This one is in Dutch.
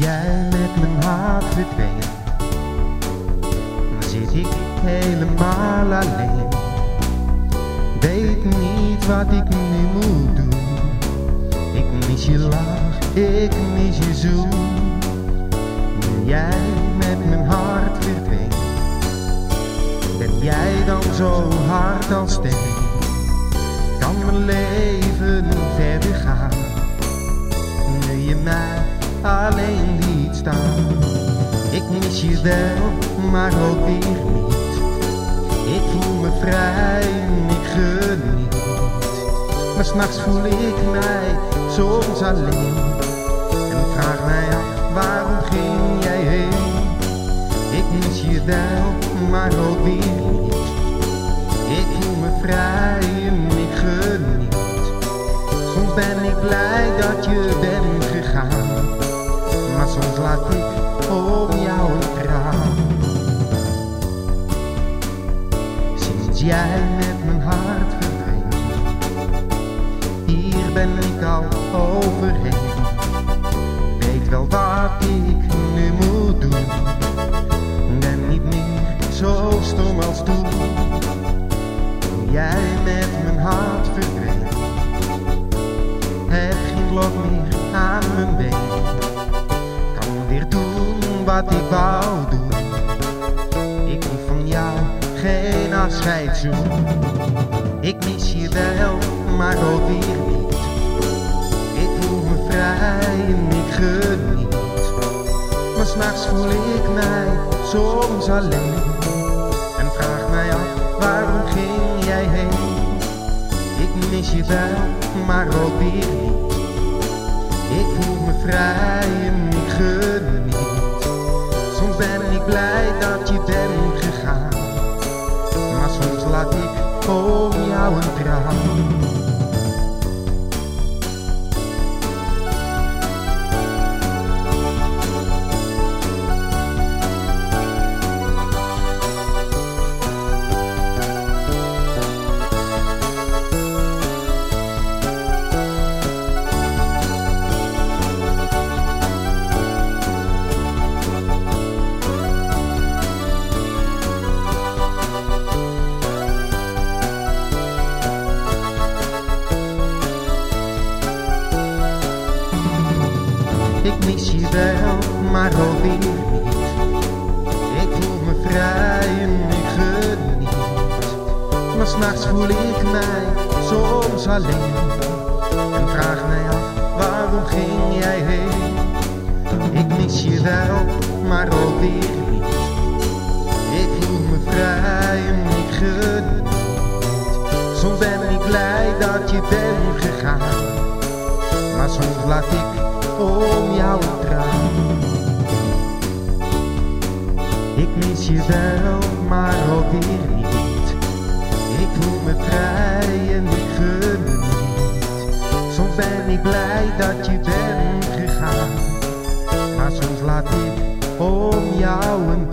jij met mijn hart verdween, zit ik helemaal alleen. Weet niet wat ik nu moet doen. Ik mis je lach, ik mis je zoen. Jij met mijn hart verdween, ben jij dan zo hard als steen? Kan mijn leven mis je wel, maar ook weer niet. Ik voel me vrij en ik geniet. Maar s'nachts voel ik mij soms alleen. En vraag mij af, waarom ging jij heen? Ik mis je wel, maar ook weer niet. Ik voel me vrij en ik geniet. Soms ben ik blij dat je bent gegaan. Maar soms laat ik om jou een traan. Sinds jij met mijn hart verdween, hier ben ik al overheen. Weet wel wat ik wat ik wou doen. Ik hoef van jou geen afscheidszoen. Ik mis je wel, maar ook weer niet. Ik voel me vrij en ik geniet. Maar s'nachts voel ik mij soms alleen. En vraag mij af, waarom ging jij heen? Ik mis je wel, maar ook weer niet. Ik mis je wel, maar ook weer niet. Ik voel me vrij en ik geniet. Maar s'nachts voel ik mij soms alleen. En vraag mij af, waarom ging jij heen? Ik mis je wel, maar ook weer niet. Ik voel me vrij en ik geniet. Soms ben ik blij dat je bent gegaan. Maar soms laat ik om jou een traan. Ik mis je wel, maar ook weer niet. Ik voel me vrij en ik geniet. Soms ben ik blij dat je bent gegaan. Maar soms laat ik om jou een.